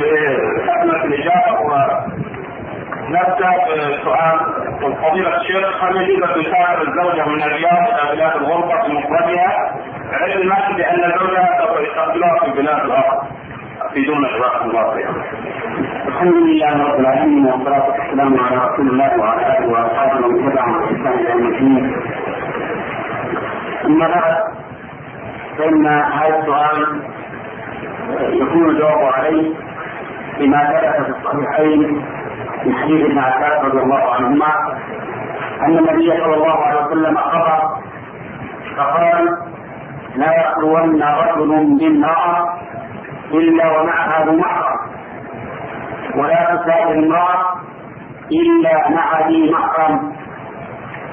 بخدمة الإجابة ونبدأ بسؤال فضيلة الشيخ هل يجوز أن تسافر الزوجة من الرياض إلى بلاد الغربة في مفردها علما بأن زوجها سوف يستقبلها في بلاد الأرض أفيدونا جزاكم الله خيرا. الحمد لله رب العالمين والصلاة والسلام على رسول الله وعلى آله وأصحابه ومن تبعهم بإحسان إلى يوم الدين. أما بعد فإن هذا السؤال يكون الجواب عليه بما ثبت في الصحيحين من حديث ابن عباس رضي الله عنهما أن النبي صلى الله عليه وسلم خطب فقال لا يخلون رجل بامرأة إلا ومعها ذو محرم ولا تسافر امرأة إلا مع ذي محرم.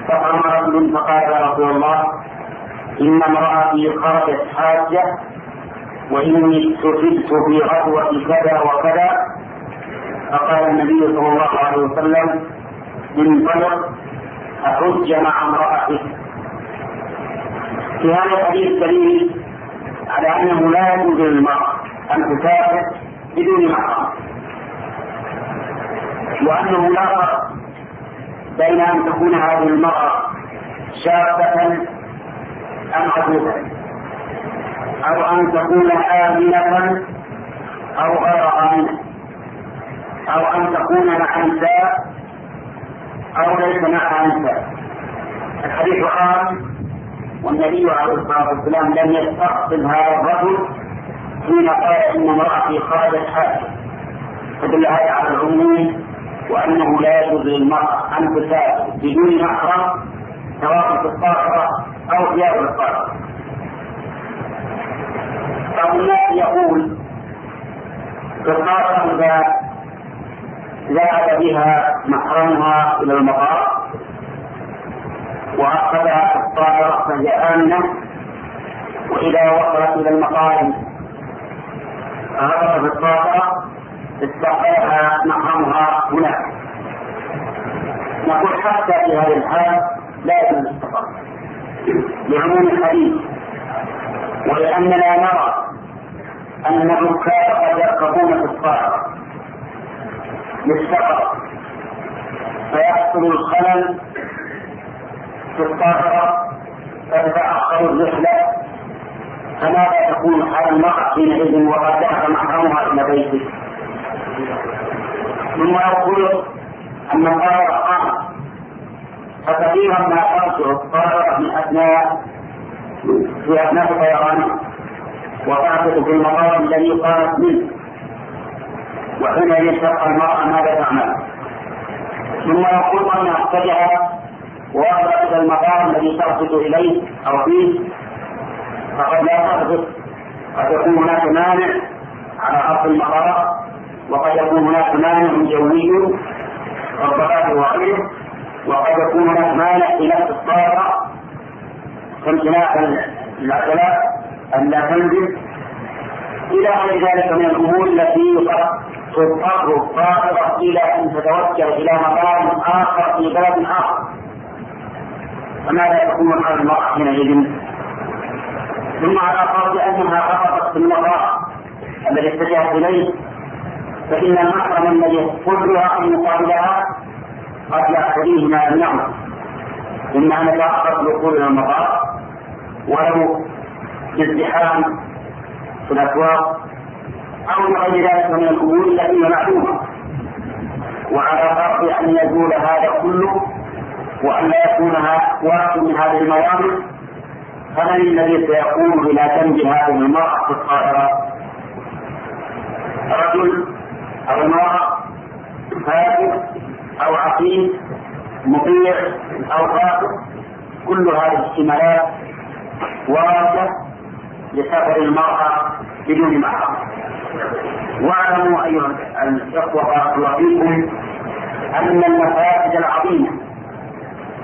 فقام رجل فقال يا رسول الله إن امرأتي خرجت حاجة وإني استفدت في غزوة كذا وكذا. فقال النبي صلى الله عليه وسلم انطلق أحج مع امرأتك. في هذا الحديث دليل على أنه لا يجوز للمرأة أن تسافر بدون محرم وأنه لا فرق بين أن تكون هذه المرأة شابة أم عجوزا أو أن تكون آمنة أو غير أو أن تكون مع نساء أو ليس مع نساء الحديث عام والنبي عليه الصلاة والسلام لم يستقبل هذا الرجل حين قال إن امرأتي خرجت حاجة. تدل هذا على العموم وأنه لا يجوز للمرأة أن تسافر بدون محرم سواء في الطاهرة أو في غير الطاهرة الناس يقول الطاهرة إذا ذهب بها محرمها إلى المطار وأخذها الطائرة فهي آمنة وإذا وصلت إلى المطار في الطائرة استقبلها محرمها هناك. نقول حتى في هذه الحال لا يجوز السفر لعموم الحديث. ولأننا نرى أن الركاب قد يركبون في الطائرة للسفر. فيحصل الخلل في الطائرة فتتأخر الرحلة فماذا تكون حال المرأة حينئذ وقد ذهب محرمها إلى بيته؟ ثم يقول أن الطائرة قامت فكثيرا ما ترجع الطائرة من أثناء في أثناء وتعبد في المطار الذي قامت منه وحينئذ تبقى المرأة ماذا تعمل ثم يقول اتجهت ووصلت إلى المطار الذي ترصد إليه أو فيه. فقد لا تهبط قد يكون هناك مانع على أرض المطار. وقد يكون هناك مانع جوي. كالضباب وغيره وقد يكون هناك مانع في نفس الطائرة. كامتناع العجلات أن لا تنزل. إلى غير ذلك من الأمور التي تضطر الطائرة إلى أن تتوجه إلى مقام آخر في بلد آخر. فماذا تكون حال المرأة حينئذ؟ ثم على فرض أنها هبطت في المطار الذي اتجهت إليه فإن المحرم الذي قدرها أن يقابلها قد يقتضيه ما يمنعه إما أن يتأخر الوصول إلى المطار. ولو ازدحام في الأسواق أو لغير ذلك من الأمور التي هي معلومة وعلى فرض أن يزول هذا كله وأن لا يكون واحد من هذه الموانع فمن الذي سيقوم إلى جنب هذه المرأة في الطائرة؟ رجل أو امرأة فاسد أو عقيم مطيع أو فاسد كل هذه الاحتمالات واردة لسفر المرأة بدون محرم. واعلموا أيها الإخوة بارك الله فيكم أن المفاسد العظيمة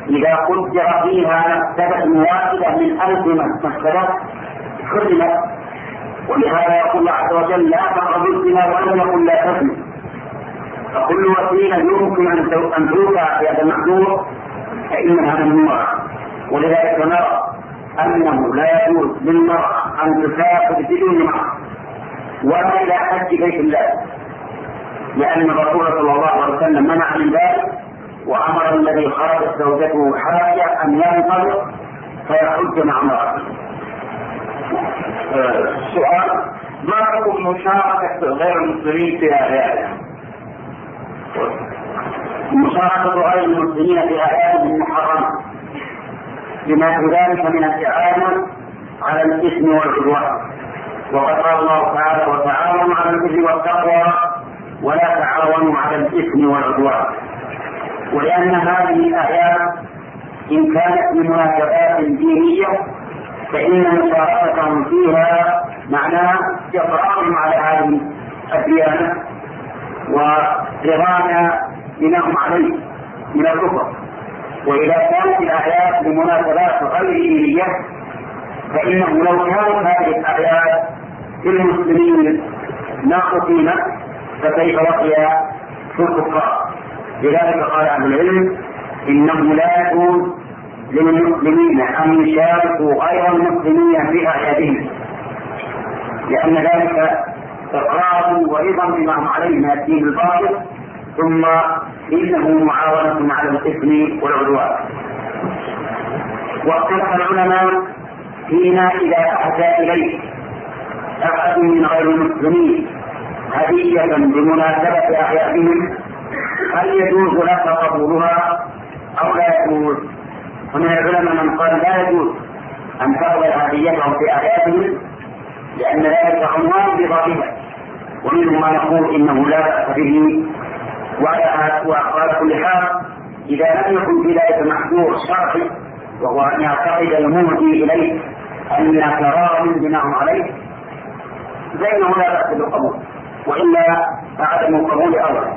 إذا قدر فيها مفسدة واحدة من ألف مفسدة خدمت ولهذا يقول الله عز وجل لا تقربوا الزنا ولم يقل لا تزنوا. فكل وسيلة يمكن أن توقع في هذا المحظور فإنها ممنوعة. ولذلك نرى أنه لا يجوز للمرأة أن تسافر بدون محرم ولا إلى حج بيت الله لأن الرسول صلى الله عليه وسلم منع من ذلك وأمر الذي خرجت زوجته حاجة أن ينطلق فيحج مع امرأته. سؤال ما حكم مشاركة غير المسلمين في أعيادهم؟ مشاركة غير المسلمين في أعيادهم محرمة لما في ذلك من الإعانة على الإثم والعدوان. وقد قال الله تعالى وتعاونوا على البر والتقوى ولا تعاونوا على الإثم والعدوان. ولأن هذه الآيات إن كانت لمناسبات دينية فإن مشاركتهم فيها معناه إقرارهم على هذه الديانة ورضانا بما هم عليه من الكفر. وإذا كانت الآيات لمناسبات غير دينية فإنه لو كانت هذه الآيات للمسلمين ناقصين فكيف بقي في الكفار لذلك قال أهل العلم إنه لا يجوز للمسلمين أن يشاركوا غير المسلمين في أعيادهم لأن ذلك إقرار ورضا بما هم عليه من الدين الباطل. ثم إنه معاونة على الإثم والعدوان. واختلف العلماء فيما إذا أهدى إليه. أحد من غير المسلمين هدية بمناسبة أعيادهم هل يجوز لك قبولها أو لا يجوز؟ ومن العلماء من قال لا يجوز أن تقبل هديتهم في أعيادهم لأن ذلك عنوان بضابطه ومنهم ما يقول إنه لا بأس به وعلى كل حال إذا لم يكن في ذلك محذور شرعي وهو أن يعتقد المهدي إليه أنك راض بما هم عليه فإنه لا بأس بالقبول وإلا فعدم القبول أولى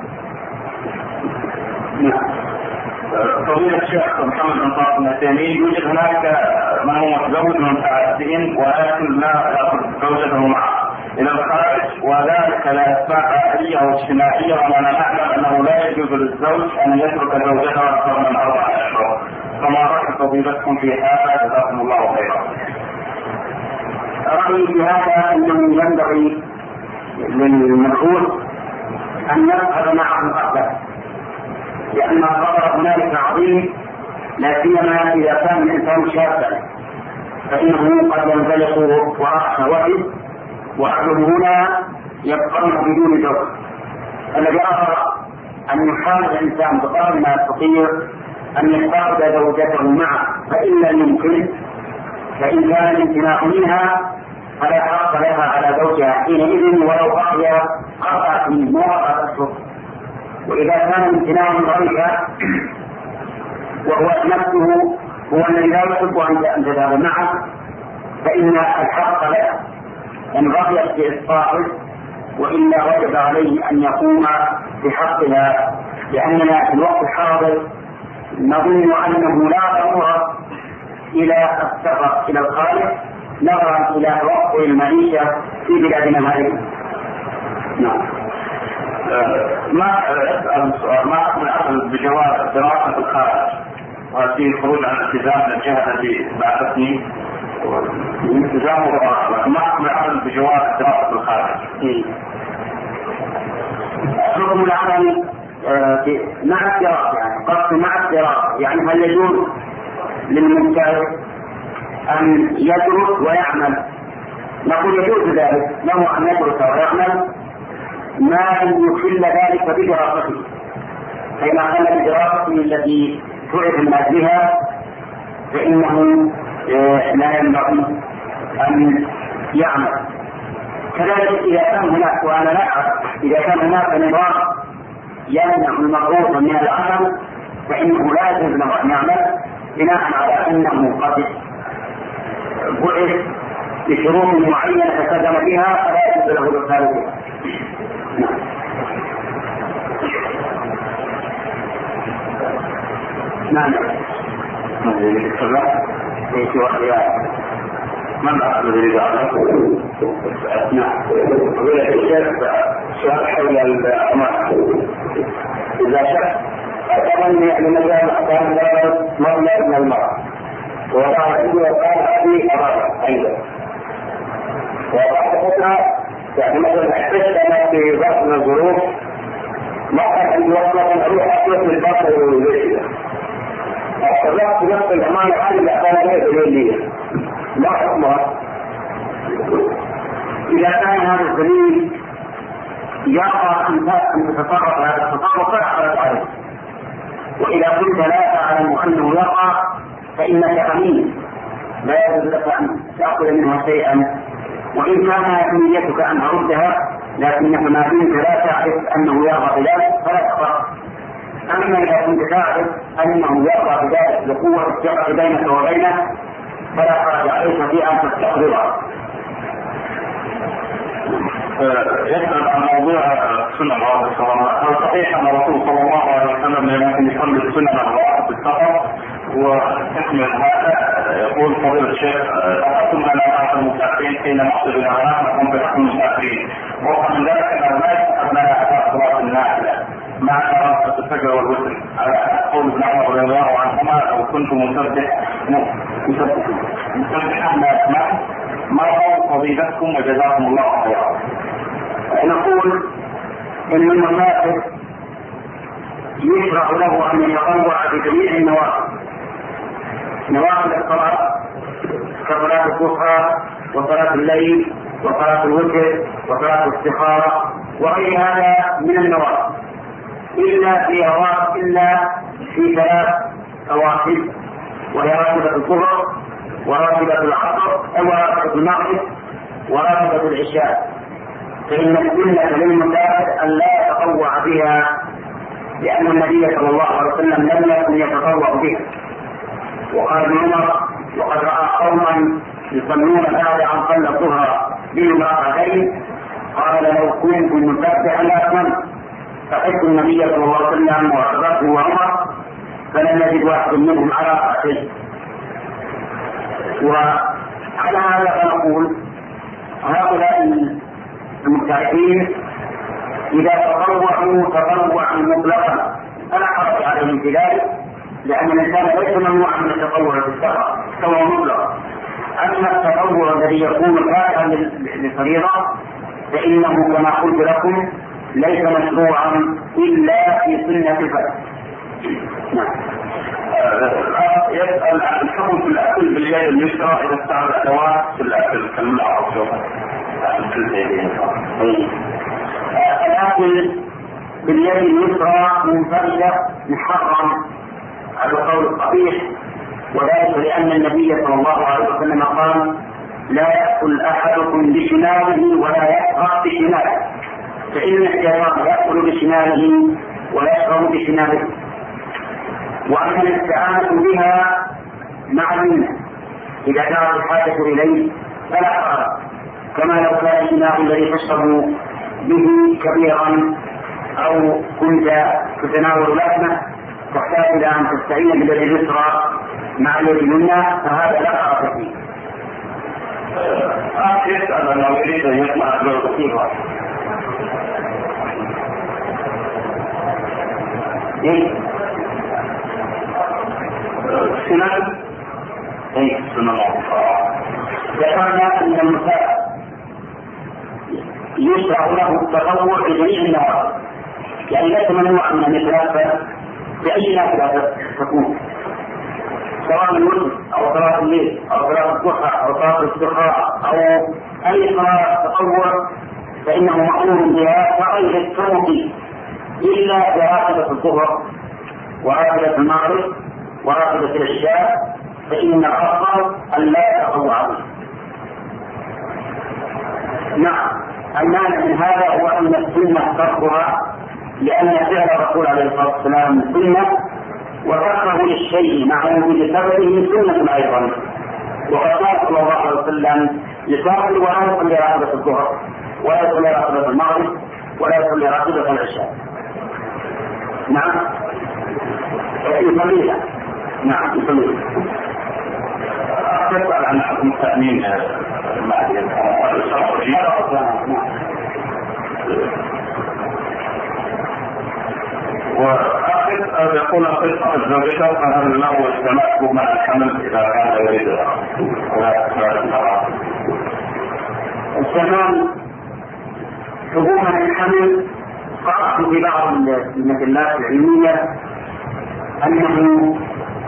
نعم. فضيلة الشيخ محمد بن قاسم التيمي يوجد هناك من هو متزوج من متعددين ولكن لا يأخذ زوجته معه. إلى الخارج وذلك لاسباب عائليه أو اجتماعية وما نعلم أنه لا يجوز للزوج أن يترك زوجته أكثر من أربع اشهر فما راي فضيلتكم في هذا؟ جزاكم الله خيرا. رايي في هذا أنه ينبغي للمسؤول أن يذهب معه قبله لأن الخطر هنالك عظيم لا سيما إذا كان الإنسان شابا فإنه قد ينزلق وراء شهوته واهله هنا يبقون بدون زوج الذي ارى أن يحاول الإنسان بقدر ما يستطيع أن يستعبد زوجته معه فإن لم يمكن فإن كان الامتناع منها فلا حق لها على زوجها حينئذ ولو بقي أربع سنين مو اربعه اشهر وإذا كان الامتناع ضعيفا وهو نفسه هو الذي لا يحب أن تذهب معه فإن الحق لها. إن رضيت بإسقاطه وإلا وجب عليه أن يقوم بحقها لأننا في الوقت الحاضر نظن أنه لا ضرورة إلى السفر إلى الخارج نظرا إلى وقت المعيشة في بلادنا هذه. نعم. ما أسأل سؤال ما الاخذ بجواز الدراسه في الخارج؟ وهل فيه خروج عن التزام الجهه التي بعثتني الالتزام ما حكم العمل بجواز الدراسه في الخارج؟ حكم العمل مع الدراسه يعني قصد مع الدراسه يعني هل يجوز للمبتدئ ان يدرس ويعمل نقول يجوز ذلك له ان يدرس ويعمل ما لم يخل ذلك بدراسته فإذا خل بدراسته التي تعرف الناس بها فإنه لا ينبغي أن يعمل كذلك إذا كان هناك وأنا لا أعرف إذا كان هناك نظام يمنع المغروض من العمل فإنه لا يجوز له أن يعمل بناء على أنه قد بعث بشروط معينة التزم بها فلا يجوز له الإخلال بها. نعم. نعم. في سوى من أخذ الرجال؟ نعم. سؤال حول الأمر. إذا شك أتمنى يعني مثلا كان مولى من المرأة وقال عنده وقال أبي أراد أيضا وبعد فترة يعني مثلا احتجت أنا في ظرف من الظروف مثلا عندي وصلة أروح اطلق من والوزير اتصرفت نفس الأمانة هذه اللي اخذها لي ما حكمها إذا كان هذا الدليل يرى أن تتصرف هذا التصرف فلا حرج عليه وإذا كنت لا تعلم أنه يقع فإنك أمين. لا يجوز لك أن تأخذ منها شيئا. وإن كان نيتك أن أردها لكنك ما دمت لا تعرف أنه يرضى بذلك فلا تقرا أما إذا كنت تعرف انه يرضى بذلك لقوه الثقه بينك وبينه فلا حرج عليك في أن تستحضرها يسأل عن موضوع الله عليه وسلم، هل صحيح أن الرسول صلى الله عليه وسلم لا يمكن يصلي السنة الرابط في السفر؟ ويكمل هذا يقول فضيلة الشيخ ذكرتم أن بعض المسافرين حين نقصد هناك نكون بحكم المسافرين، وفق من ذلك أنه لا يستحب لنا أداء صلاة النافلة. مع قراءة الفجر والوتر. على قول ابن عمر رضي الله عنهما لو كنت مسبح مسبح مسبحا ما ما هو فضيلتكم وجزاكم الله خيرا. نقول إن المسافر يشرع له أن يتطوع بجميع النوافل. نوافل الصلاة كصلاة الضحى وصلاة الليل وصلاة الوتر وصلاة الاستخارة وغير هذا من النوافل. إلا في إلا في ثلاث رواتب وهي راتبة الظهر وراتبة العصر وراتبه المغرب وراتبة العشاء. فإن السنة للمسافر أن لا يتطوع بها لأن النبي صلى الله عليه وسلم لم يكن يتطوع بها. وقال ابن عمر وقد رأى قوما يصلون تابعا صلى الظهر بهما قال لو كنت مسبحا لأتممت فحدت النبي صلى الله عليه وسلم وأبو وعمر فلم يجد واحد منهم على ركعتين وعلى هذا فنقول هؤلاء المبتعثين إذا تطوعوا تطوعا مطلقا فلا حرج عليهم في ذلك لأن الإنسان ليس ممنوعا من التطوع في السفر سواء مطلقا أما التطوع الذي يكون تابعا للفريضة فإنه كما قلت لكم ليس مشروعا إلا في سنة الفجر. نعم. يسأل عن الحكم في الأكل باليد اليسرى إذا استعمل أدوات في الأكل كالملعقة الأكل باليد اليسرى منفردة محرم على القول الصحيح وذلك لأن النبي صلى الله عليه وسلم قال لا يأكل أحدكم بشماله ولا يشرب بشماله فإن الشيطان يأكل بشماله ويشرب بشماله وأما الاستعانة بها مع اليمنى إذا كانت الحاجة إليه فلا حرج كما لو كان الإناء الذي تشرب به كبيرا أو كنت تتناول لحمة تحتاج إلى أن تستعين باليد اليسرى مع اليد اليمنى فهذا لا حرج فيه. يسأل أنه يريد أن إيه؟ سنن؟ سنن ذكرنا أن المسافر يشرع له التطوع بجميع النوافل يعني ليس ممنوعا من ان بأي نافله تكون. سواء الوتر أو صلاه الليل أو صلاه الضحى أو صلاه الاستخاره أو أي صلاه تطوع فإنه مأمور بها كغير الشروط إلا براتبه الظهر وراتبه المغرب وراتبه العشاء فإن الافضل أن لا يتطوع به نعم المعنى من هذا هو أن السنة تركها لأن فعل الرسول عليه الصلاة والسلام سنة وتركه للشيء مع وجود سببه سنة أيضا. وقد قال صلى الله عليه وسلم يصلي ولا يصلي راتبه الظهر ولا يصلي راتبه المغرب ولا يصلي راتبه العشاء نعم. يصليها. نعم يصليها. تسأل عن حكم التأمين المعدي وآخر يقول قصة زوجته فهل له التمسك مع الحمل إذا كان يريدها. الزمان حبوبا الحمل قرأت في بعض المجلات العلمية أنه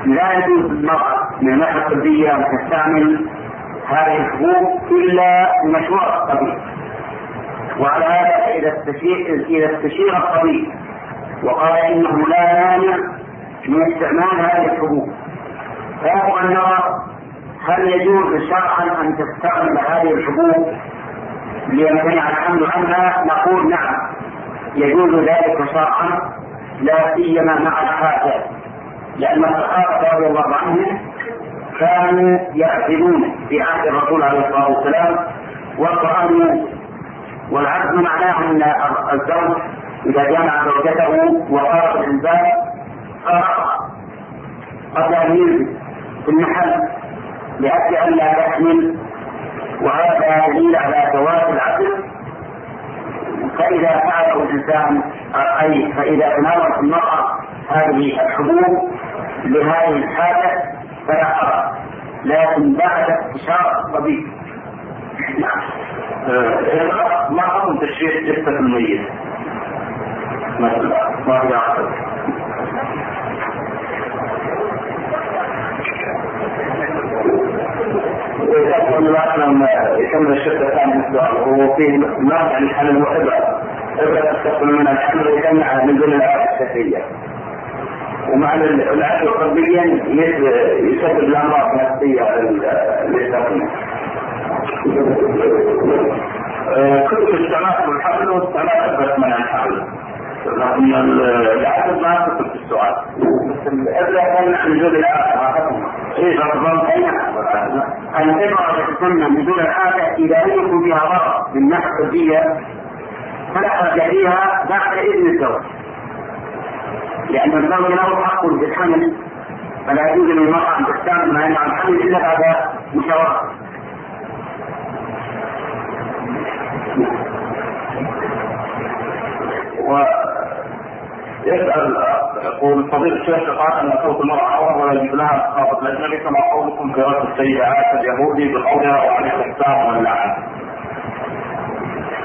لا يجوز للمرأة من الناحية الطبية أن تستعمل هذه الحبوب إلا بمشروع الطبيب. وعلى هذا إذا استشير إذا استشير الطبيب وقال إنه لا مانع من استعمال هذه الحبوب فيجب أن نرى هل يجوز شرعا أن تستعمل هذه الحبوب ليمتنع الحمل عنها؟ نقول نعم. يجوز ذلك شرعا لا سيما مع الحاجة. لأن الصحابة رضي الله عنهم كانوا يعزلون في عهد الرسول عليه الصلاة والسلام والقرآن والعزل معناه أن الزوج إذا جمع زوجته وقارب الإنسان فرق قبل أن ينزل في المحل لأجل أن لا تحمل وهذا دليل على جواز العقل فإذا فعله الإنسان أي فإذا تناولت المرأة هذه الحبوب لهذه الحاجة فلا حرج لكن بعد استشارة الطبيب. نعم. ما حكم تشريح جثة الميت؟ ما في عقل. ويكون مثلا يكمل الشركة الثانية السؤال هو في نوع يعني الحمل وابره ابره تستقبل من الحمل ويجمعها من دون الاعراض الشفيه ومع العقل طبيا يسبب الامراض النفسيه للساكنه. كنت استمعت الحمل واستمعت بس من الحمل لكن العقل ما كتب في السؤال. الابره تمنع من دون الاعراض إيه العبرة تسمى من دون الحاجة إذا لم يكن فيها ضرر من ناحية الطبية فلا حرج فيها بعد إذن الزوج لأن الزوج له حق في الحمل فلا يجوز للمرأة أن تستعمل ما يمنع الحمل إلا بعد مشاورة. يسأل يقول فضيلة الشيخ قال أن صوت المرأة عورة ولا يجوز لها خاطب الأجنبي كما قولكم في رد عائشة اليهودي بقولها وعليه السلام واللعنة.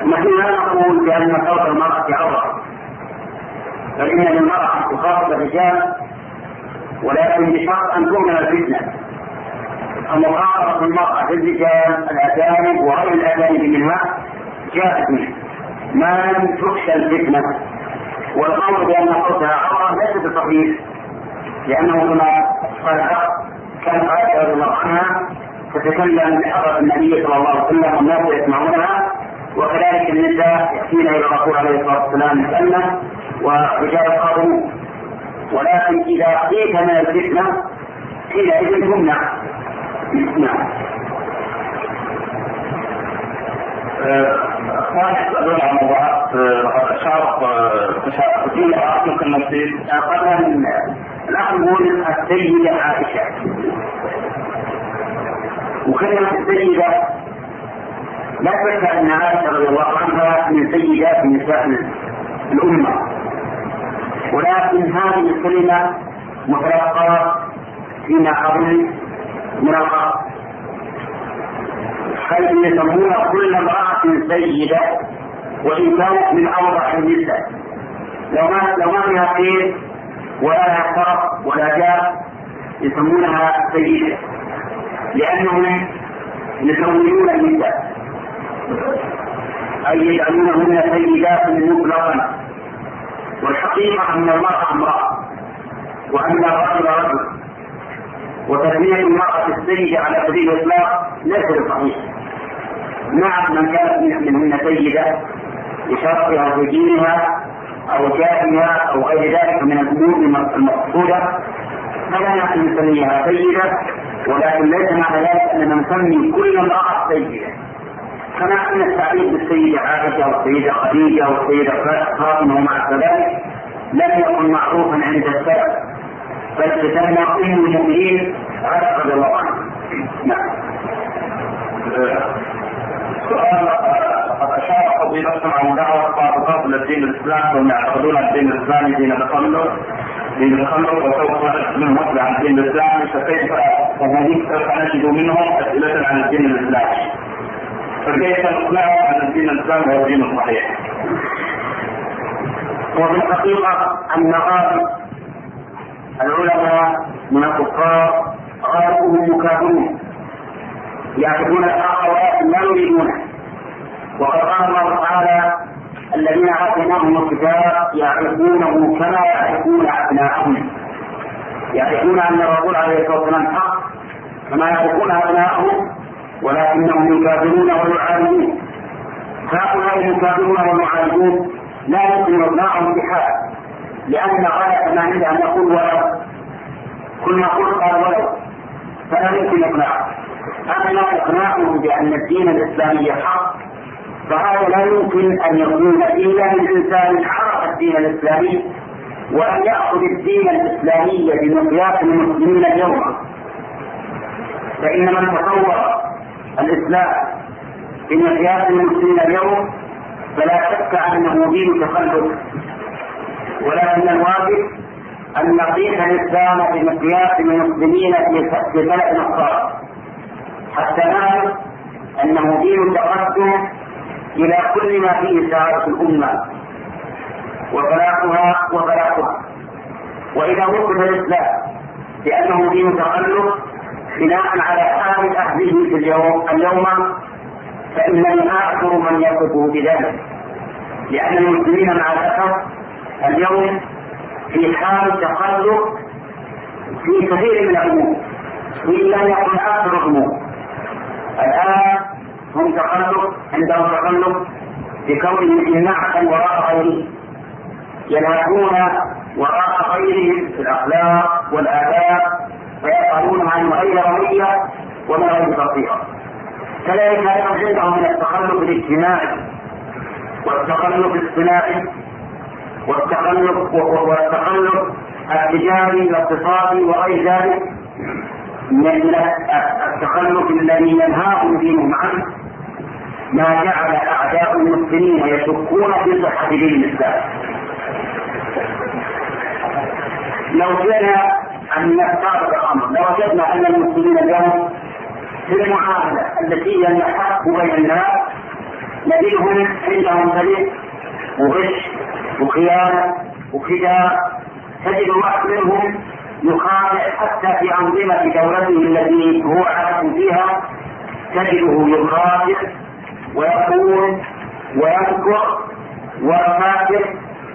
نحن لا نقول بأن صوت بل إن للمرأة أن تخاطب الرجال ولكن بشرط أن تؤمن الفتنة فمخاطبة المرأة للرجال الأجانب وغير الأجانب منها جائز ما لم تخشى الفتنة والقول بأن صوتها عورة ليس بصحيح لأنه كما قال كانت عائشة رضي الله عنها تتكلم بحضرة النبي صلى الله عليه وسلم والناس يسمعونها وكذلك النساء يأتين إلى الرسول عليه الصلاة والسلام يسألن ورجال قادمون ولكن إذا خيف من الفتنة حينئذ تمنع نعم. اخواني يسالون عن موضوعات شرط تشارك يمكن نفسي قبل الاخ يقول السيدة عائشه وكلمه السيده لا شك ان عائشه رضي الله عنها من سيدات نساء الامه ولكن هذه الكلمة متلقاه فيما من الخاص حيث يسمون كل امرأة سيدة وإن كانت من أوضح النساء لو ما لو ما فيها خير ولا لها شرف ولا جاه يسمونها سيدة لأنهم يسمون النساء أي يجعلونهن سيدات مطلقا. والحقيقة أن المرأة امرأة وأن الرجل رجل. وتسمية المرأة السيدة على سبيل الإطلاق ليس بصحيح. نعم من كانت منهن سيدة بشرطها دينها أو جاهها أو غير ذلك من الأمور المقصودة. فلا نحن نسميها سيدة ولكن ليس معنى ذلك أننا نسمي كل امرأة سيدة. كما أن التعريف بالسيدة عائشة والسيدة خديجة والسيدة فاطمة ومع ذلك لم يكن معروفا عند السلف بل تسمى أم المؤمنين عائشة رضي الله عنها. نعم سؤال قد فضيلتكم عن دعوة بعض قبل الدين الاسلامي وهم يعتقدون الدين الاسلامي دين تخلف دين تخلف وسوف منهم مسألة عن الدين الاسلامي فكيف سوف نجد منهم أسئلة عن الدين الاسلامي فكيف نقنعهم أن الدين الاسلامي هو الدين الصحيح؟ وفي الحقيقة أن غالب العلماء من الكفار غالبهم مكافرون الحق ولكن لا يريدونه وقد قال الله تعالى الذين آتيناهم الكتاب يعرفونه كما يعرفون أبناءهم. يعرفون أن الرسول عليه الصلاة والسلام حق كما يعرفون أبناءهم ولكنهم يكافرون ويعاندون هؤلاء المكافرون والمعاندون لا يمكن إقناعهم بحال لأن غاية ما عند أن يقول ولو كل ما قل قال ولو فلا يمكن إقناعه أما إقناعهم بأن الدين الإسلامي حق فهذا لا يمكن أن يكون إلا من إنسان عرف الدين الإسلامي وأن يأخذ الدين الإسلامي بمقياس المسلمين اليوم. فإن من تصور الإسلام بمقياس المسلمين اليوم فلا شك أنه دين تخلف. ولكن الواجب أن نقيس الإسلام بمقياس المسلمين في بلد نصارى حتى نعرف أنه دين تقدم إلى كل ما فيه سعادة الأمة وفلاحها وفلاحها وإذا وصف الإسلام بأنه دين تخلف بناء على حال أهله في اليوم اليوم فإنني أعذر من يصفه بذلك. لأن المسلمين مع الأسف اليوم في حال تخلف في كثير من الأمور. وإن يكن أكثر الأمور. الآن هم تخلف عندهم تخلف بكونهم إماعة وراء غيرهم ينهون وراء غيرهم في الأخلاق والآداب فيفعلون عن غير روية ومن غير بصيرة. كذلك أيضا عندهم من التخلف الاجتماعي والتخلف الصناعي والتخلف والتخلف التجاري والاقتصادي وغير ذلك. من التخلف الذي ينهاهم دينهم عنه ما جعل أعداء المسلمين يشكون في صحة دين الإسلام. لو جئنا أن نفترض الأمر لوجدنا أن المسلمين اليوم في المعاملة التي هي الحق بين الناس نجدهم عندهم فريق وغش وخيانة وخداع. تجد واحد منهم يخاطئ حتى في أنظمة دولته التي هو عالم فيها تجده يخاطئ ويقول ويذكر ويفاكر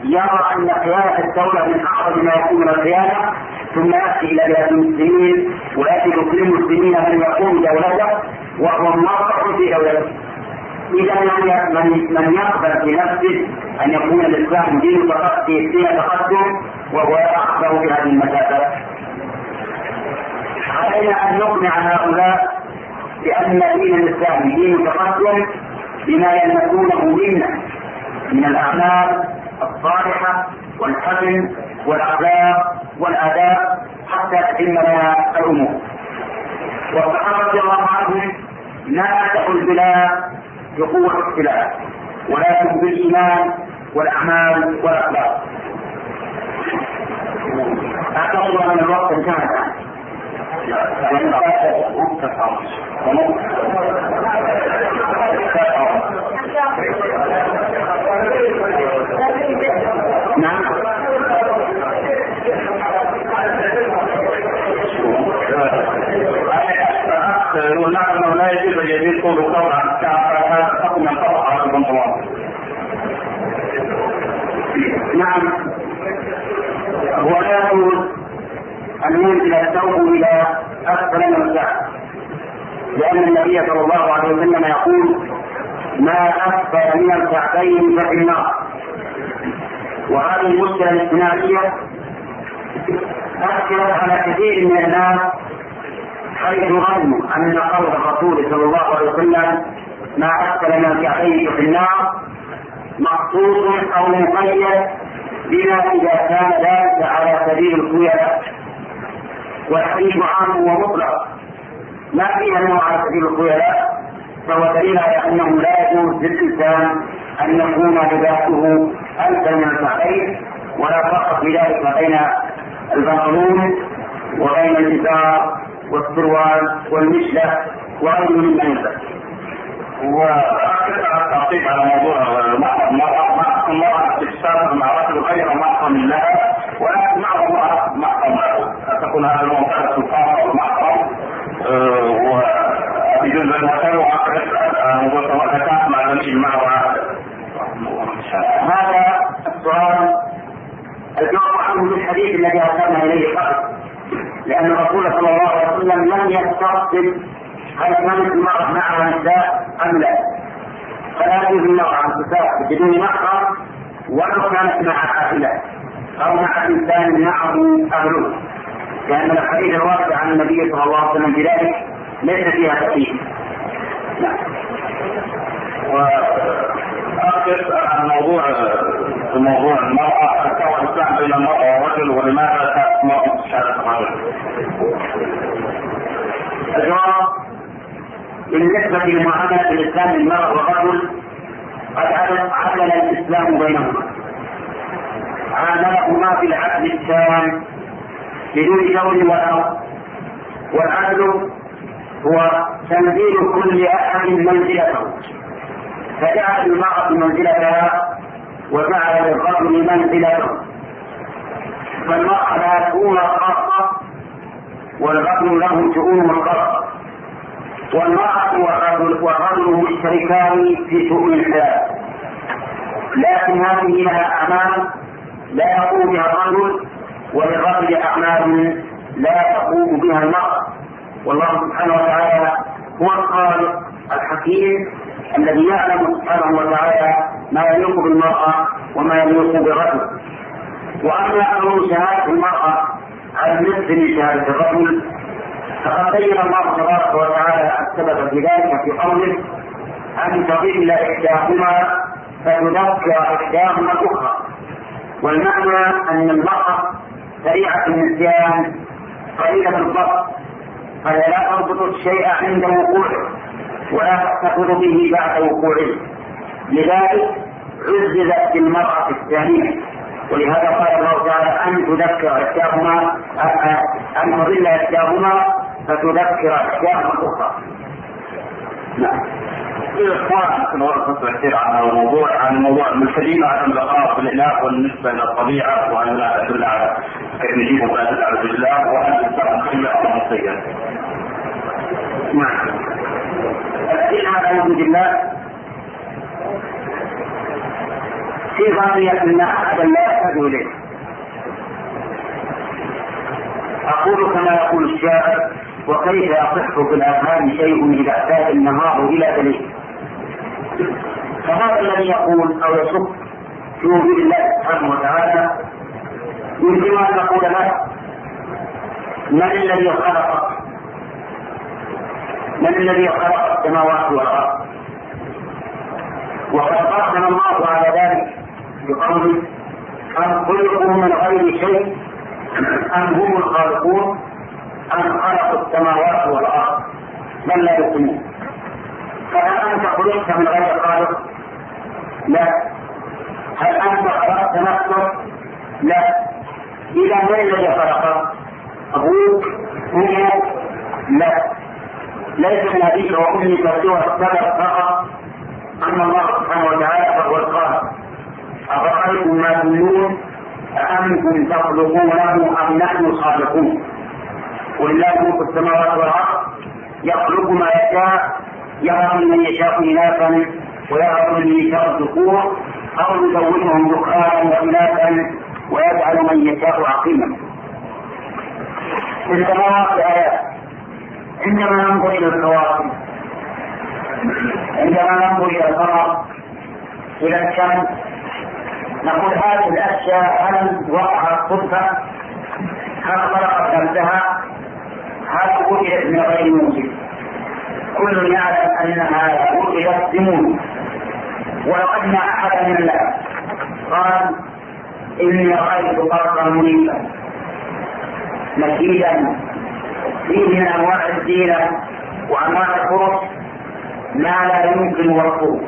يرى أن قيادة الدولة من أعظم ما يكون من الخيانة ثم يأتي إلى بلاد المسلمين ويجد كل المسلمين من يقوم دولته وهو موقع في دولته. إذا من من يقبل في نفسه أن يكون الإسلام دين دين تقدم وهو أخبر في هذه المسافة علينا أن نقنع هؤلاء بأن دين الإسلام دين تقدم بما يلمسونه منا من الأعمال الصالحة والحزم والأخلاق والآداب حتى تتم لنا الأمور. والصحابة رضي الله عنهم لا فتحوا البلاد بقوة السلاح ولكن بالإيمان والأعمال والأخلاق. أعتقد أن الوقت انتهى. نعم. يقول نعم انه لا يجوز أن يزيد طول الثوره حكم ينطبق على البنطلون. نعم. هو لا يجوز أن ينزل الثوب إلى أسفل الكعب لأن النبي صلى الله عليه وسلم يقول ما أسفل من الكعبين ففي النار وهذه المشكلة الاجتماعية أثرت على كثير من الناس حيث ظنوا أن قول الرسول صلى الله عليه وسلم ما أسفل من الكعبين في النار مخصوص أو مقيد بما إذا كان ذلك على سبيل الخيلاء والحديث عام ومطلق. ما فيه أنه على سبيل الخيلاء فهو دليل على أنه لا يجوز للإنسان أن يكون لباسه أنسى من الكعبين ولا فرق في ذلك بين البنطلون وبين الإزار والسروال والمشلة وغيره مما يلبس. والتعقيب على موضوع المرأة استفسار المعارف غير محرم لها ولكن معه امرأة محرم له فتكون هذا المنطقة السلطان أو المحرم ويجوز أن تسأله عقد موضوع سواء كانت مع الإجماع وعقد هذا السؤال الجواب عنه بالحديث الذي أشرنا إليه قبل لأن الرسول صلى الله عليه وسلم لم يستقبل هل كانت المراه معها نساء أم لا؟ فلا يجوز المراه أن تسافر بدون محرم ولو كانت مع عائله أو مع إنسان معه أهله. لأن الحديث الوارد عن النبي صلى الله عليه وسلم بذلك ليس فيها تأثير نعم. وأخذ عن موضوع موضوع المرأة التوى الإسلام بين المرأة والرجل ولماذا كانت المرأة الرجل؟ الجواب بالنسبة لمعاملة الإسلام للمرأة والرجل قد عدل الإسلام بينهما. عاملهما بالعدل التام بدون جور ولا والعدل هو تنزيل كل أحد منزلته. فجعل المرأة منزلتها وجعل للرجل منزلته. فالمرأة لها شؤون خاصة والرجل له شؤون خاصة والمرأة والرجل والرجل مشتركان في شؤون الحياة. لكن هذه لها أعمال لا يقوم بها الرجل وللرجل أعمال لا تقوم بها المرأة. والله سبحانه وتعالى هو الخالق الحكيم الذي يعلم سبحانه وتعالى ما يليق بالمرأة وما يليق بالرجل. وأما أمر شهادة المرأة على النصف شهادة الرجل فقد بين الله تبارك وتعالى السبب في ذلك في قوله أن تضل إحداهما فتذكر إحداهما الأخرى. والمعنى أن المرأة سريعة النسيان قليلة الضبط فهي لا تضبط الشيء عند وقوعه ولا تحتفظ به بعد وقوعه. لذلك عززت بالمرأة الثانية ولهذا قال الله تعالى أن تذكر إحداهما أن تضل إحداهما فتذكر إحداهما الأخرى. نعم. في ورقة كثير عن هذا الموضوع عن موضوع الملحدين عدم الإقرار بالإله والنسبة إلى الطبيعة وأن لا تدل على كيف نجيب ما تدل على الله وأن الإنسان خير أو مصير. نعم. الأدلة على وجود الله في ظاهرية أن أحدا لا يحتاج إليه. أقول كما يقول الشاعر وكيف يصح في الأذهان شيء إذا احتاج النهار إلى دليل. فهذا الذي يقول أو يشك في وجود الله سبحانه وتعالى يمكن أن نقول له من الذي خلقك؟ من الذي خلق السماوات والأرض؟ وقد قسم الله على ذلك بقوله أم خلقوا من غير شيء أم هم الخالقون أم خلقوا السماوات والأرض بل لا يؤمنون فهل أنت خلقت من غير خالق؟ لا هل أنت خلقت نفسك؟ لا إذا من الذي خلقك؟ أبوك؟ أمك؟ لا ليس من أبيك وأمك سوى السبب فقط أما الله سبحانه وتعالى فهو الخالق أفرأيتم ما تمنون أأنتم تخلقونه أم نحن الخالقون ولله ملك السماوات والأرض يخلق ما يشاء يهب من يشاء إناثا ويهب من يشاء الذكور أو يزوجهم ذكرانا وإناثا ويجعل من يشاء عقيما في السماوات آيات عندما ننظر إلى الكواكب عندما ننظر إلى القمر إلى الشمس نقول هذه الأشياء هل وقعت صدفة؟ هل خلقت نفسها؟ هل وجدت من غير موجب؟ كل يعلم أنها وجدت بموجب ولو أن أحدا من الناس قال إني رأيت قصرا منيبا. مكيدا. فيه من أنواع الزينة وأنواع الفرص ما لا يمكن وصفه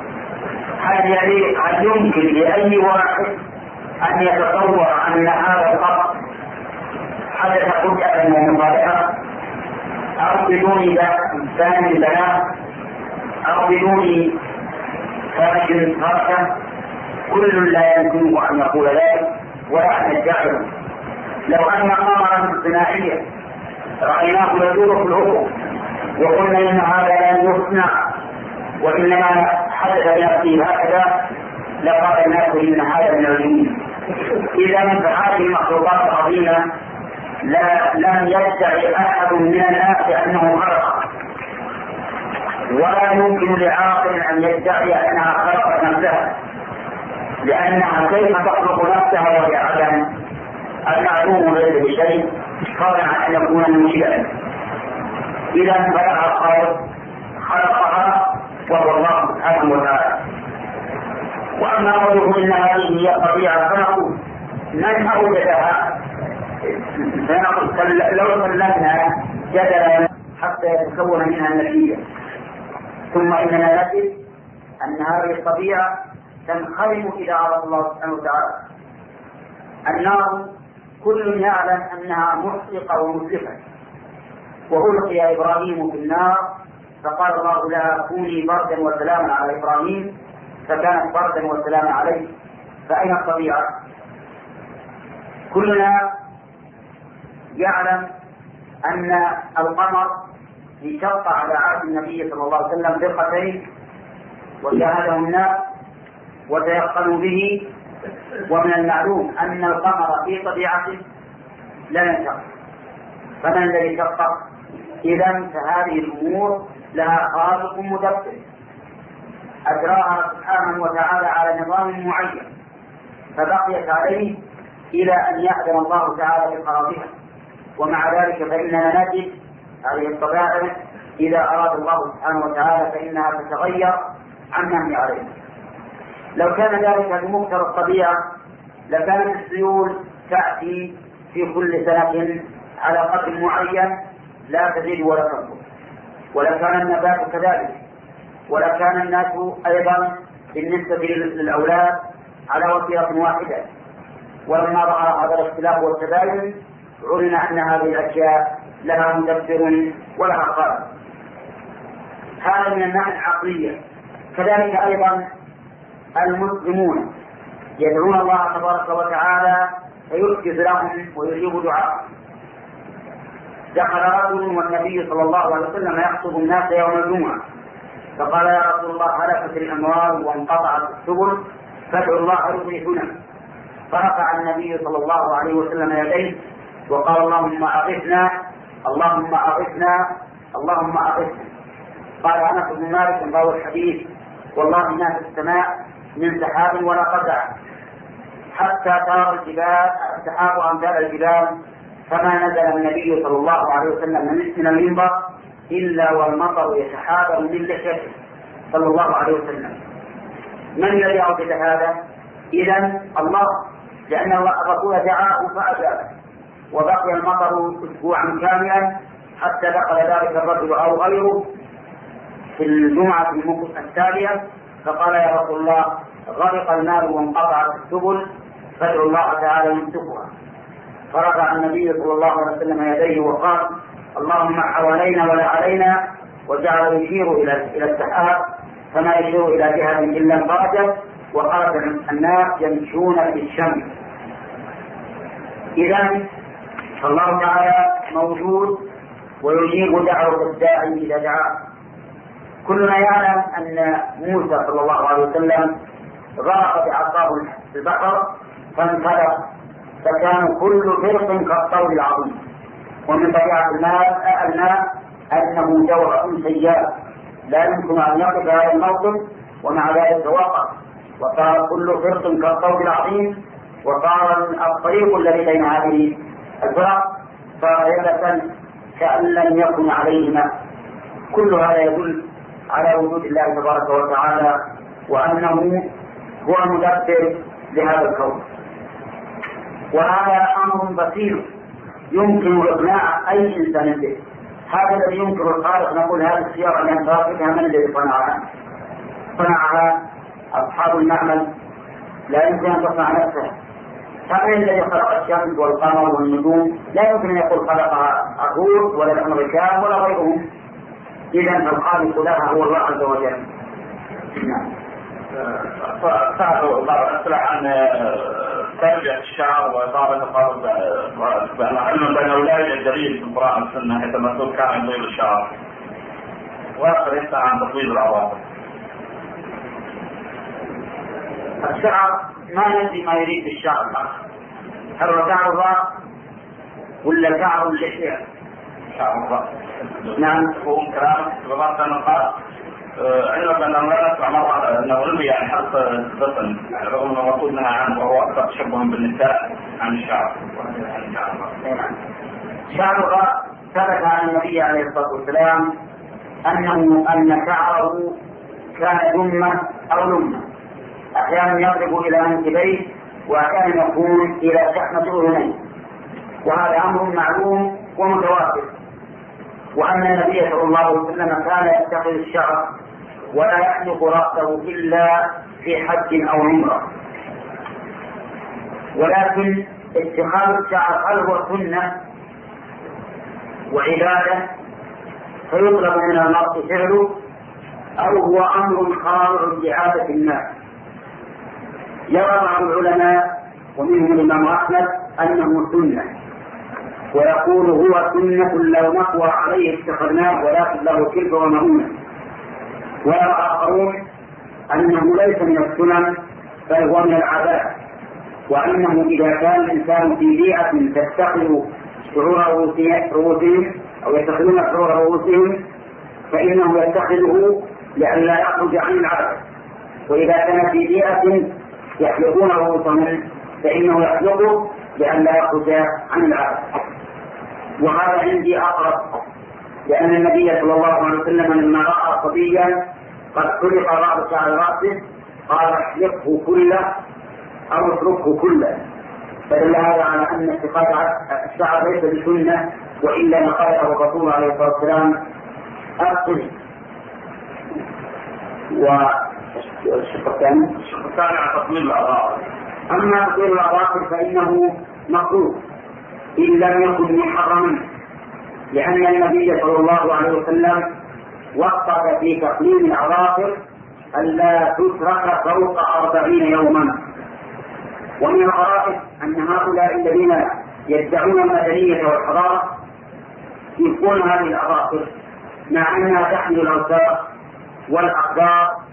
هل يليق هل يمكن لأي واحد أن يتصور أن هذا القصر حدث من المصالحة أو بدون ثاني البنات أو بدون فرج كل لا يمكنه أن يقول ذلك ولا أن يدعيه لو أن قمرا صناعيا رأيناه يدور في الأفق وقلنا إن هذا لن يصنع وإنما حدث بنفسه هكذا لقال الناس إن هذا من الجنون اذا فهذه المخلوقات العظيمة لا لم يدعي أحد من الناس انه خلق ولا يمكن لعاقل أن يدعي أنها خلقت نفسها. لأنها كيف تخلق نفسها وهي عدم المعلوم ليس بشيء عن أن يكون منشئا إذا بلغ الخالق خلقها وهو الله سبحانه وتعالى. وأما قوله إن هذه هي الطبيعة فنقول من أوجدها؟ فنقول لو سلمنا جدلا حتى يتكون منها النتيجه ثم اننا نجد ان هذه الطبيعه تنخرم اذا اراد الله سبحانه وتعالى النار كل يعلم انها محرقه ومسلفه والقي إبراهيم في النار فقال الله لها كوني بردا وسلاما على إبراهيم فكانت بردا وسلاما عليه فاين الطبيعه؟ كلنا يعلم أن القمر انشق على عهد النبي صلى الله عليه وسلم فرقتين وشاهده الناس وتيقنوا به. ومن المعلوم أن القمر في طبيعته لا ينشق فمن الذي شقق؟ إذا فهذه الأمور لها خالق مدبر. أجراها سبحانه وتعالى على نظام معين فبقيت عليه إلى أن يأذن الله تعالى بقرارها ومع ذلك فاننا نجد هذه الطبائع إذا أراد الله سبحانه وتعالى فإنها تتغير عما هي عليه. لو كان ذلك بمقتضى الطبيعة لكانت السيول تأتي في كل سنة على قدر معين لا تزيد ولا تنقص. ولكان النبات كذلك. ولكان الناس أيضا بالنسبة للاولاد على وتيره واحدة. ولما ظهر هذا الاختلاف والتباين علم أن هذه الأشياء لها مدبر ولها خالق هذا من الناحية العقلية. كذلك أيضا المسلمون يدعون الله تبارك وتعالى فيحجز لهم ويجيب دعاءهم دخل رجل والنبي صلى الله عليه وسلم يخطب الناس يوم الجمعة. فقال يا رسول الله هلكت الأموال وانقطعت السبل؟ فادعوا الله يصلحنا فرفع النبي صلى الله عليه وسلم يديه وقال اللهم أغثنا اللهم أغثنا اللهم أغثنا. قال أنس بن مالك راوي الحديث والله ما في السماء من سحاب ولا قطع. حتى ترى الجبال السحاب أمثال الجبال فما نزل النبي صلى الله عليه وسلم من المنبر إلا والمطر يتحاذر من لحيته صلى الله عليه وسلم. من الذي أوجد هذا؟ إذا الله لأن الرسول دعاه فأجاب. وبقي المطر أسبوعا كاملا حتى دخل ذلك الرجل أو غيره في الجمعة التالية فقال يا رسول الله غرق المال وانقطعت السبل فادعوا الله تعالى يمسكها فرفع النبي صلى الله عليه وسلم يديه وقال اللهم حوالينا ولا علينا وجعل يشير إلى إلى السحاب فما يشير إلى جهة إلا انفرجت وخرج الناس يمشون في الشمس. اذا فالله تعالى موجود ويجيب دعوة الداعي إذا دعاه. كلنا يعلم أن موسى صلى الله عليه وسلم غرق بعصاه في البحر فانطلق فكان كل فرق كالطول العظيم. ومن طبيعة الماء الماء أنه جوهر سيال لا يمكن أن يقف هذا الموقف ومع ذلك وقف وصار كل فرق كالطول العظيم وصار الطريق الذي بين هذه الفرق صار يبسا كأن لم يكن عليه ماء كل هذا يدل على وجود الله تبارك وتعالى وأنه هو المدبر لهذا الكون وهذا أمر بسيط يمكن اقناع أي إنسان به. هذا الذي يمكن الخالق نقول هذه السياره اللي انت من الذي صنعها؟ صنعها أصحاب المعمل. لا يمكن أن تصنع نفسها فمن الذي خلق الشمس والقمر والنجوم لا يمكن أن يقول خلقها الروس ولا الامريكان ولا غيرهم إذا الخالق لها هو الله عز وجل. نعم. بعض الأسئلة عن تربية الشعر وإصابة القرض علما بين أولاد الدليل في القرآن والسنة حيث المسؤول كان يطيل الشعر. وآخر يسأل عن تطويل العواطف الشعر ما ندري ما يريد بالشعر هل شعر الراس ولا شعر اللحية؟ شعر الراس نعم هو كلام. غلط أنه قال علما أن المرأة مرة أنه رمي عن حلق البطن رغم أنه المفروض منها عنه وهو أكثر تشبها بالنساء عن الشعر شعر الراس ثبت عن النبي عليه الصلاة والسلام أنه أن شعره كان جمة أو لمة أحيانا يضرب إلى منكبيه وأحيانا يكون إلى شحمة أذنيه وهذا أمر معلوم ومتواتر. وأن النبي صلى الله عليه وسلم كان يتخذ الشعر ولا يحلق رأسه إلا في حج أو عمرة. ولكن اتخاذ الشعر هل هو سنة وعبادة؟ فيطلب من المرء فعله أو هو أمر خاضع لعادة الناس. يرى بعض العلماء ومنهم الإمام أحمد أنه سنة. ويقول هو سنة لو نقوى عليه اتخذناه ولكن له كلب ومؤونة ويرى آخرون أنه ليس من السنن بل هو من العادات وأنه إذا كان الإنسان في بيئة تتخذ شعور رؤوسهم أو يتخذون شعور رؤوسهم فإنه يتخذه لئلا يخرج عن العادة وإذا كان في بيئة يحلقون رؤوسهم فإنه يحلقه لئلا يخرج عن العادة وهذا عندي أقرب لأن النبي صلى الله عليه وسلم لما رأى صبيا قد خلق بعض شعر رأسه قال احلقه كله أو اتركه كله. فدل هذا على أن اتخاذ الشعر ليس بسنة وإلا ما قاله الرسول عليه الصلاة والسلام أبطل. والشق الثاني الشق الثاني على تطويل الأظافر أما تطويل الأظافر فإنه مكروه إن لم يكن محرما. لأن النبي صلى الله عليه وسلم وقف في تقليم الأظافر ألا تترك فوق أربعين يوما. ومن الغرائب أن هؤلاء الذين يدعون المدنية والحضارة يكون هذه الأظافر مع أنها تحمل الأوساخ والأقدار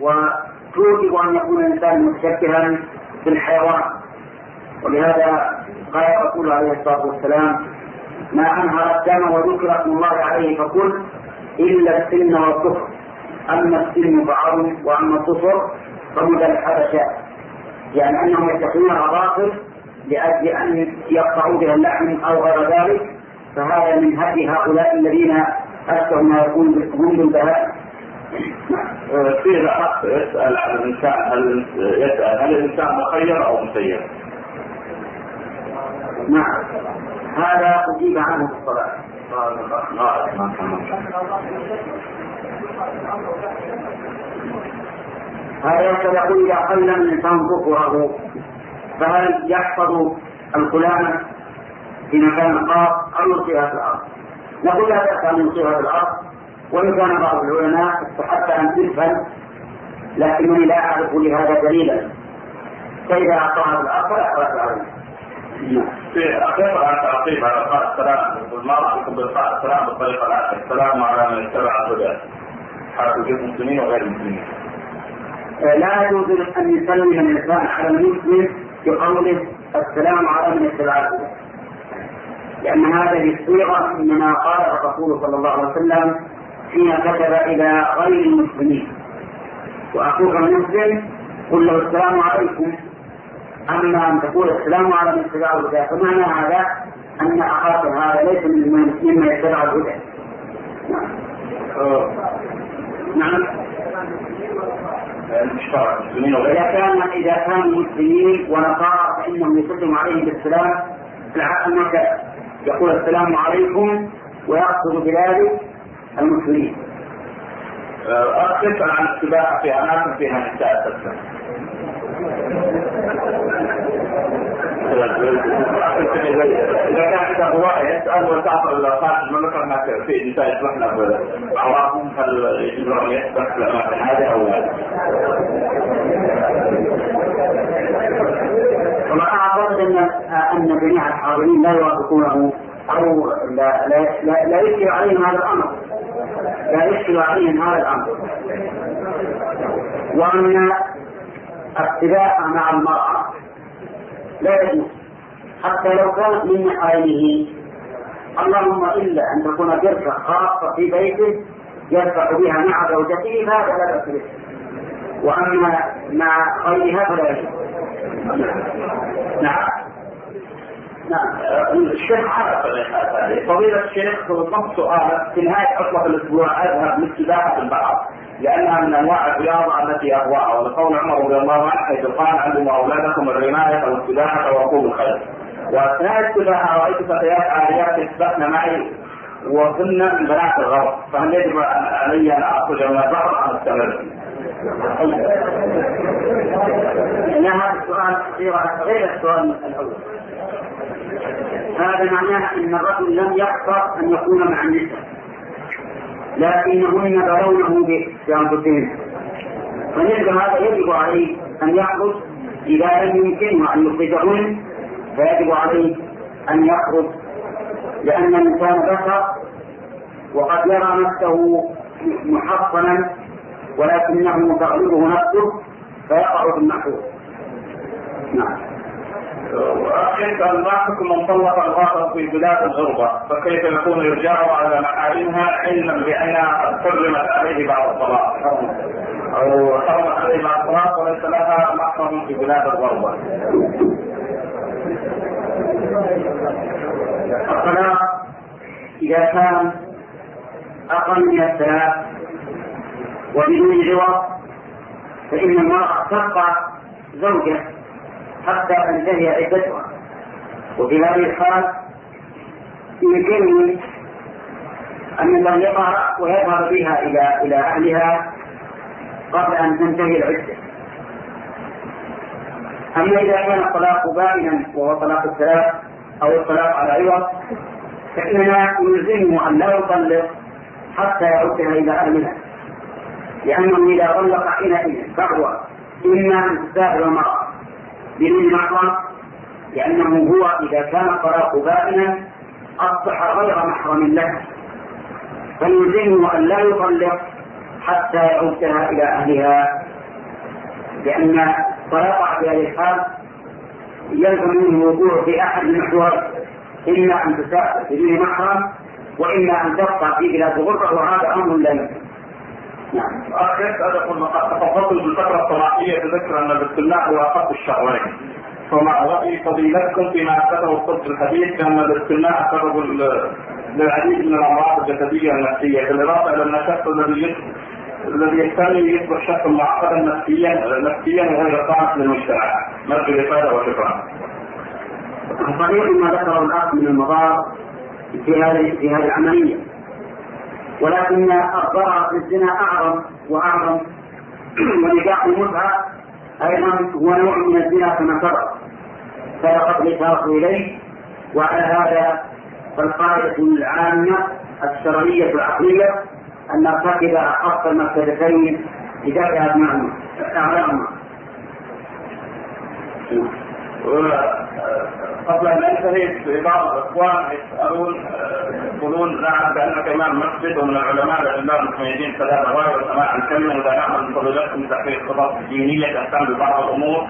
وتوجب أن يكون الإنسان متشبها بالحيوان. ولهذا قال الرسول عليه الصلاة والسلام ما أنهر الدم وذكر اسم الله عليه فقل إلا السن والكفر أما السن فعظم وأما الكفر فمدى الحبشة. يعني أنهم يتخذون الأظافر لأجل أن يقطعوا بها اللحم أو غير ذلك فهذا من هدي هؤلاء الذين أشبه ما يكون هم بالبهاء. في أخ يسأل عن الإنسان هل يسأل هل الإنسان مخير أو مسير؟ نعم هذا أجيب عنه في الصلاة هذا يقول إذا قل الإنسان ظهره فهل يحفظ الخلانة في مكان خاص أو يلقيها في الأرض؟ نقول لا بأس أن يلقيها الأرض وإن كان بعض العلماء استحب أن تدفن لكنني لا أعرف لهذا دليلا. فإذا فلا حرج عليه في أخيرا تعقيب على إلقاء السلام. يكون بإلقاء السلام بالطريقة الآتية السلام على من اتبع الهدى وجود المسلمين وغير المسلمين لا يجوز أن يسلم الإنسان على المسلم بقوله السلام على من اتبع الهدى لأن هذه الصيغة إنما قال الرسول صلى الله عليه وسلم فيما كتب إلى غير المسلمين. وأخوك المسلم قل له السلام عليكم. أما أن تقول السلام على من اتبع الهدى فمعنى هذا أن أخاك هذا ليس ممن يتبع الهدى؟ نعم. إذا كان إذا كانوا مسلمين ونصارى فإنهم يسلم عليهم بالسلام في العالم يقول السلام عليكم ويقصد بذلك المسلمين. تسأل عن السباحة في أماكن فيها نساء تسلم. إذا كان عندك هواية يسأل وتعطل خارج المملكة هناك في نساء يجوز أن يسبح في الأماكن هذه أو لا؟ وما أعتقد أن أن جميع الحاضرين لا يوافقونه أو لا لا لا, لا يشكل عليهم هذا الأمر. لا يشكل عليهم هذا الأمر. وأن السباحة مع المرأة لا يجوز. حتى لو كانت من محارمه. اللهم إلا أن تكون بركة خاصة في بيته يدفع بها مع زوجته فهذا لا بأس به وأما مع غيرها فلا يجوز. نعم. نعم. الشيخ عرف فضيلة الشيخ نص سؤال. في نهاية عطلة الأسبوع أذهب للسباحة البحر لأنها من أنواع الرياضة التي أهواها ولقول عمر رضي الله عنه حيث قال علموا أولادكم الرماية والسباحة وركوب الخيل وأثناء السباحة رأيت فتيات عاريات يسبحن معي وكن من بنات الغرب. فهل يجب علي أن أخرج من البحر أم أستمر؟ إن هذا السؤال غير السؤال الأول. هذا معناه أن الرجل لم يختر أن يكون مع النساء. لكنهن بلونه بأنفسهن. فمثل هذا يجب عليه أن يخرج إذا لم يمكنه أن يخرجهن فيجب عليه أن يخرج. لأن الإنسان بشر وقد يرى نفسه محصنا ولكنه تغلبه نفسه فيقع في المحظور نعم. وأخشيت أن ما حكم من طلق المرأة في بلاد الغربة؟ فكيف يكون يرجعه على محارمها علما بأنها قد حرمت عليه بعد الطلاق؟ أو حرمت عليه بعد الطلاق وليس لها محرم في بلاد الغربة. الطلاق إذا كان أقل من الثلاث وبدون عوض فإن المرأة تبقى زوجة. حتى تنتهي عدتها. وفي هذه الحال يمكنه أن يطلقها ويذهب بها إلى إلى أهلها قبل أن تنتهي العدة. أما إذا كان الطلاق بائنا وهو طلاق الثلاث أو الطلاق على عوض فإننا نلزمه أن لا يطلق حتى يردها إلى أهلها. لأنه إذا طلق حينئذ بعضها إما أن تسافر المرأة محرم لأنه هو إذا كان الطلاق بائنا أصبح غير محرم له. فيلزمه أن لا يطلق حتى يردها إلى أهلها لأن طلاق في هذه الحال يلزم منه الوقوع في أحد المحورين إما أن تسافر بدون محرم وإما أن تبقى في بلاد الغربة وهذا أمر لا يمكن. نعم. أخيرا أدخل تفضلت بالفترة الصلاحية تذكر أن الاستمناء هو أخف الشهرين. فمع رأي فضيلتكم فيما أثبته الطب الحديث كان الاستمناء سبب للعديد من الأمراض الجسدية النفسية بالإضافة إلى أن الشخص الذي الذي يستمي يصبح شخص معقدا نفسيا نفسيا وغير صالح للمجتمع. نرجو الإفادة وشكرا. صحيح ما ذكره الأخ من المضار في هذه في هذه العملية ولكن الضرر في الزنا أعظم وأعظم. ونكاح المتعة أيضا هو نوع من الزنا كما سبق. سبقت الإشارة إليه. وعلى هذا فالقاعدة العامة الشرعية العقلية أن نرتكب أخف المفسدتين لدفع أعلامنا. قبل أن ننتهي بعض الأخوان يسألون يقولون نعم بأنك إمام مسجد ومن العلماء العلماء المتميزين في هذا الراي والسماع عن كلمه اذا نعمل من تحقيق خطط دينيه تهتم ببعض الأمور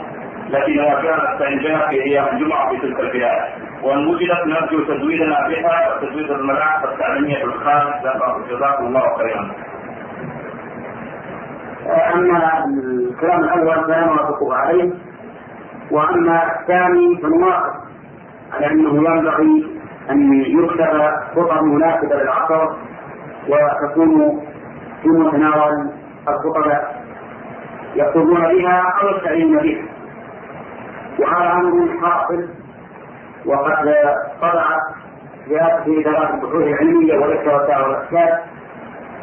التي نواجهها نستنجها في أيام الجمعة في تلك البلاد وان وجدت نرجو تزويدنا بها وتزويد الملاعب التعليمية في الخارج جزاكم الله خيرا. أما الكلام الأول فلا نوافقه عليه وأما الثاني فنوافق على أنه ينبغي أن يكتب خطط مناسبة للعصر وتكون في متناول الخطباء يخطبون بها أو يستعينون بها. وهذا أمر حاصل وقد طلعت في ادارات البحوث العلمية والاكتراثات والاشكال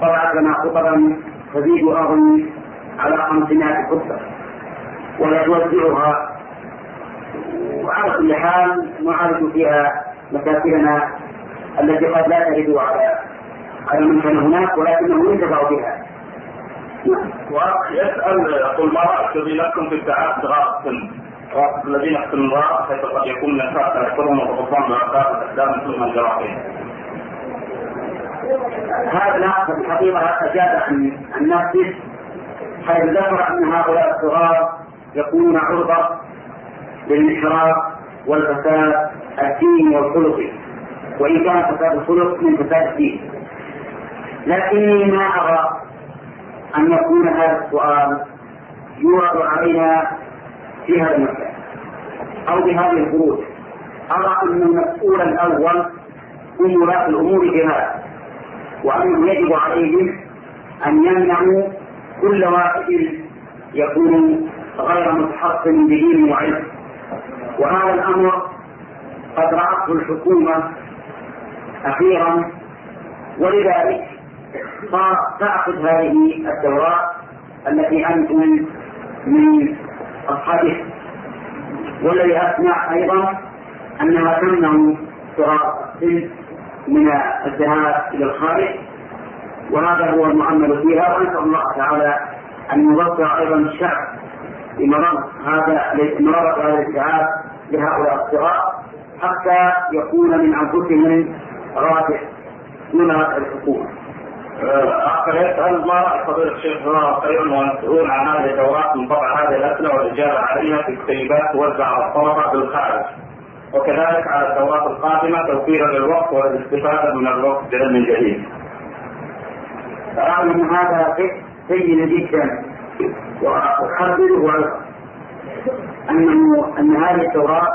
طلعت لنا خطبا تزيد أظن على 500 خطبة. ويتوزعها وعلى كل حال نعالج فيها مشاكلنا التي قد لا تجد على على من كان هناك ولكنه ينتفع بها. ويسأل يقول ما رأيك لكم في ادعاء صغار السن؟ الذين في الامراء حيث قد يكون النساء تذكرهم وتقصان بعقاب الاقدام ثم الجراحين. هذا في الحقيقة اجاب عن عن نفسه حيث ذكر أن هؤلاء الصغار يكونون عرضة للانحراف والفساد الديني والخلقي وإن كان فساد الخلق من فساد الدين. لكني ما أرى أن يكون هذا السؤال يورد علينا في هذا المكان أو بهذه الخروج. أرى أن المسؤول الأول هم ولاة الأمور بهذا وأنه يجب عليهم أن يمنعوا كل واحد يكون غير متحصن بدين وعلم. وهذا الأمر قد رأته الحكومة أخيرا ولذلك تأخذ هذه الدورات التي أنتم من أصحابها. والذي أسمع أيضا أنها تمنع السن من الذهاب إلى الخارج وهذا هو المؤمل فيها ونسأل الله تعالى أن يبصر أيضا الشعب بمرض هذا مرض هذا الاتعاب لهؤلاء الصغار حتى يكون من أنفسهم رافع دون الحكومة. أخ يسأل ما رأي فضيلة الشيخ جزاه خيرا ومسؤول عن هذه الدورات من طبع هذه الأسئلة والإجابة عليها في كتيبات توزع على الطلبة بالخارج. وكذلك على الدورات القادمة توفيرا للوقت والاستفادة من الوقت بعلم جديد. أعلم هذا سيء جدا أيضا أنه أن هذه التوراة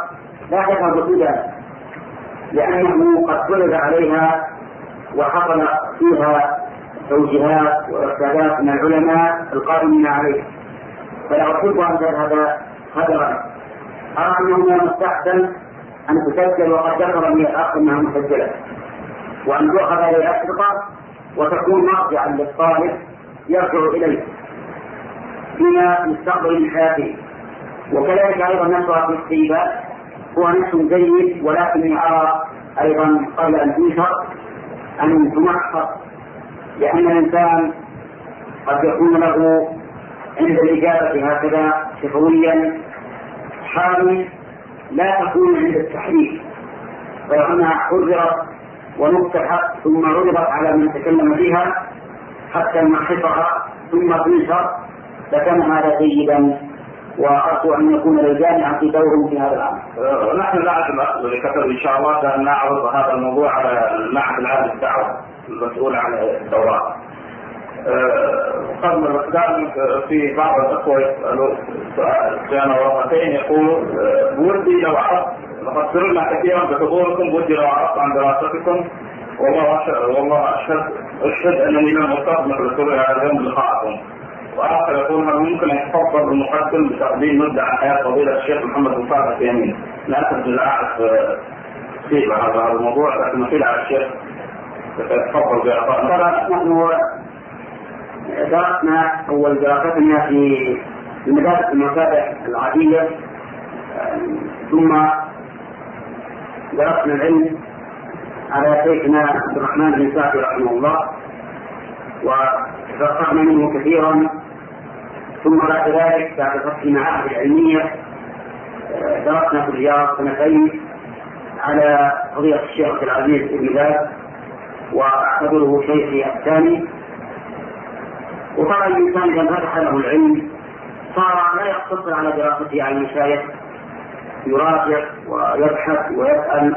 لا تذهب هدى لأنه قد فرض عليها وحصل فيها توجيهات وإرشادات من العلماء القائمين عليها فلا أحب أن تذهب هدرا أرى أنه من المستحسن أن تسجل وقد ذكر لي الأخ أنها مسجلة. وأن تؤخذ هذه الأشرطة وتكون مرجعا للطالب يرجع إليه. فيما يستقبل من حياته وكذلك أيضا نشرها في الكتيبات هو نشر جيد ولكني أرى أيضا قبل أن تنشر أن تمحص لأن الإنسان قد يكون له عند الإجابة هكذا شفويا حال لا تكون عند التحريف. فإنها حذرت ونفتحت ثم عرضت على من تكلم فيها حتى نحفظها ثم تنشر لكان هذا جيدا وارجو أن يكون للجامعة دور في هذا الأمر. نحن الاخذ لكثر إن شاء الله بان نعرض هذا الموضوع على المعهد العام للدعوه المسؤول عن الدورات. قبل الاقدام في بعض الأخوة يسالوا سؤال ورقتين يقول ودي لو عرفت لقد سررنا كثيرا بحضوركم ودي لو عرفت عن دراستكم والله والله أشهد أشهد أنني لم استقبل رسول هذا اليوم لقاءكم واخر يقول هل ممكن أن يتفضل المقدم بتقديم عن حياة فضيلة الشيخ محمد بن صالح اليمين لا ادري لا اعرف كيف هذا الموضوع لكن مثيل على الشيخ. تفضل باعطاء نحن درسنا أول دراستنا في المدارس المتابع العادية ثم درسنا العلم على شيخنا عبد الرحمن بن سعد رحمه الله وتفقهنا منه كثيرا. ثم بعد ذلك بعد فتح المعاهد العلمية درسنا في الرياض سنتين على قضية الشيخ عبد العزيز بن باز وأعتبره شيخي الثاني وطبعا الإنسان إذا فتح له العلم صار لا يقتصر على دراسته على المشايخ يراجع ويبحث ويسأل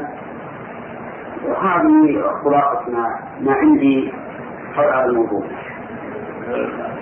وهذه خلاصة ما, ما عندي حول هذا الموضوع.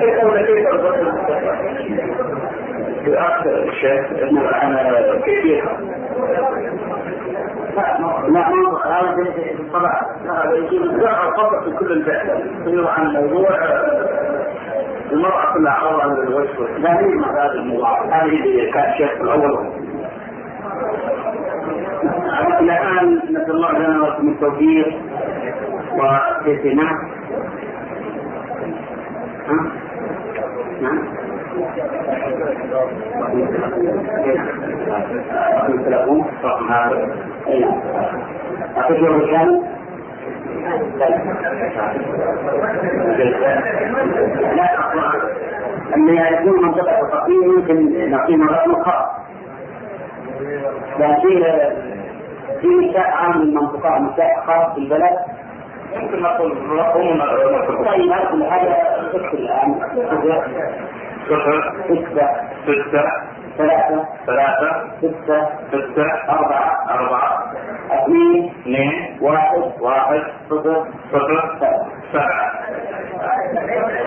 حكمة على الأخ الشيخ أنا كثير لا هذا في الصلاة لا الخطأ في كل الفعل يقول عن موضوع المرأة كلها عورة من الوجه لا هي هذا الموضوع هذه كان الشيخ الأول الآن نسأل الله لنا ولكم التوفيق والاهتمام نعم ثلاثون رقم هذا اي نعم أعطيك الرجال لا أما يكون منطقة تقييم يمكن نقيم الرقم خاص لكن في مشاء عام المنطقة مشاء خاص بالبلد ممكن نقول طيب هذا صفر ستة. ستة. ثلاثة. ثلاثة. ستة. ستة. أربعة. أربعة. اثنين. اثنين. واحد. واحد. صفر. صفر. سبعة.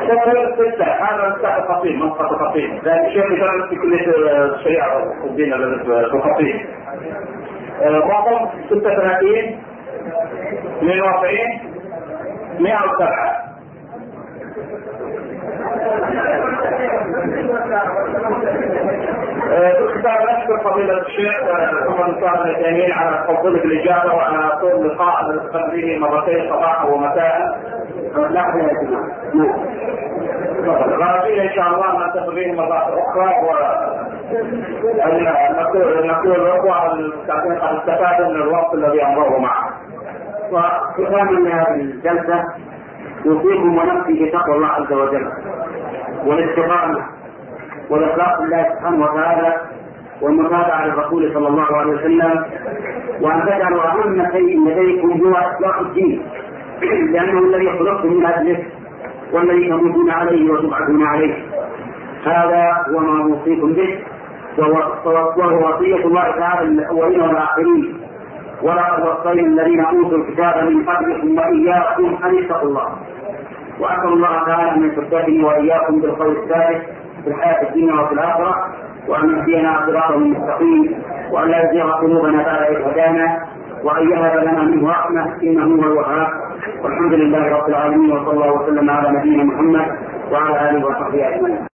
صفر. ستة. هذا مساحة خطيب منطقة خطيب لكن الشيخ يدرس في كلية الشريعة والدين الخطيب رقم 36 42 107 باختصار نشكر فضيلة الشيخ محمد صالح الجميل على تفضله بالإجابة وعلى طول لقاء نلتقي به مرتين صباحا ومساء. لحظة يا جماعة غالبين إن شاء الله نلتقي به مرات أخرى و نقول الأخوة المستعدين قد استفادوا من الوقت الذي أمره معه. وختاما لهذه الجلسة يوصيكم ونفسي بتقوى الله عز وجل والاستقامة والإخلاص لله سبحانه وتعالى والمتابعة للرسول صلى الله عليه وسلم وأن تجعلوا أهم شيء لديكم هو إصلاح الدين لأنه الذي خلقتم من أجله والذي تموتون عليه وتبعثون عليه. هذا هو ما نوصيكم به وهو وصية الله تعالى للأولين والآخرين. ولقد وصينا الذين أوتوا الكتاب من قبلكم وإياكم أن اتقوا الله. وأسأل الله تعالى أن يثبتني وإياكم بالقول الثالث في الحياة الدنيا وفي الآخرة وأن يهدينا صراطا مستقيم وأن لا يزيغ قلوبنا بعد إذ هدانا وأن يهب لنا منه رحمة إنه هو الوهاب. والحمد لله رب العالمين وصلى الله وسلم على نبينا محمد وعلى آله وصحبه أجمعين.